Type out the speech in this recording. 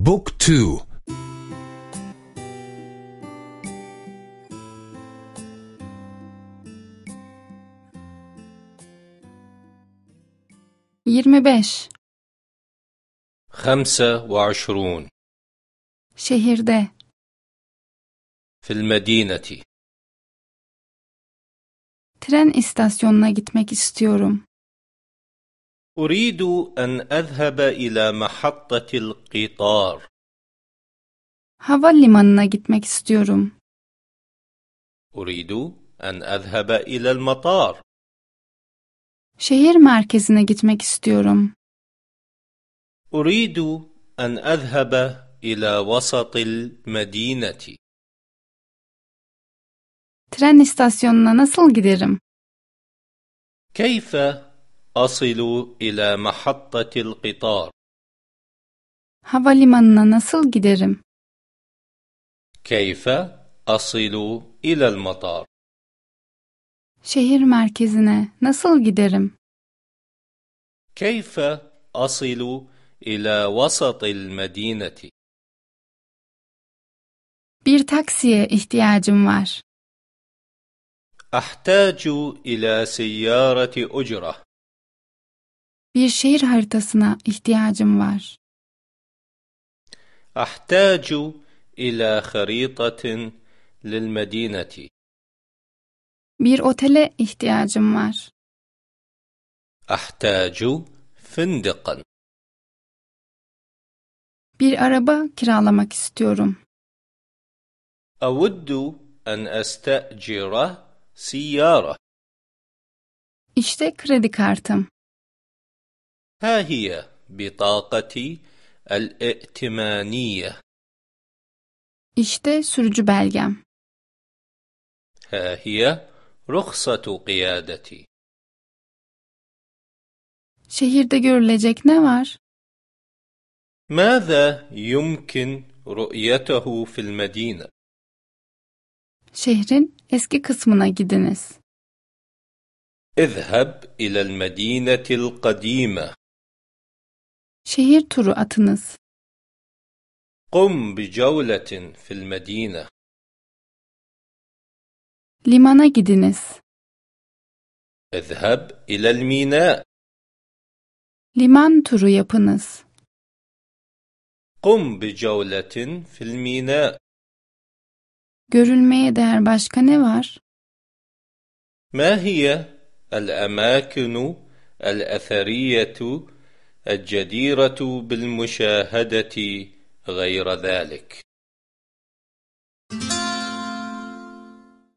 بوك تو يرمي beş خمسة وعشرون şehirde في المدينة tren istasyonuna gitmek istiyorum. أريد أن أذهب إلى محطة القطار Havalimanına gitmek istiyorum. أريد أن أذهب إلى المطار Şehir merkezine gitmek istiyorum. أريد أن أذهب إلى وسط المدينة Tren istasyonuna nasıl giderim? كيف أصل إلى محطة القطار. كيف أصل إلى المطار؟ شهر مركزine nasıl giderim? كيف أصل إلى وسط المدينة؟ Bir taksiye ihtiyacım var. أحتاج إلى سيارة أجرة. Bir şehir haritasına ihtiyacım var. أحتاج إلى خريطة للمدينة Bir otele ihtiyacım var. أحتاج فندقا Bir araba kiralamak istiyorum. أود أن أستأجر سيارة İşte kredi kartım. ها هي بطاقتي الائتمانية İşte sürücü belgem. ها هي رخصة قيادتي Şehirde görülecek ne var? ماذا يمكن رؤيته في المدينة؟ Şehrin eski kısmına gidiniz. اذهب إلى المدينة القديمة Şehir turu atınız. قم بجولة في المدينة Limana gidiniz. اذهب إلى الميناء Liman turu yapınız. قم بجولة في الميناء Görülmeye değer başka ne var? ما هي الأماكن الأثرية الجديرة بالمشاهدة غير ذلك؟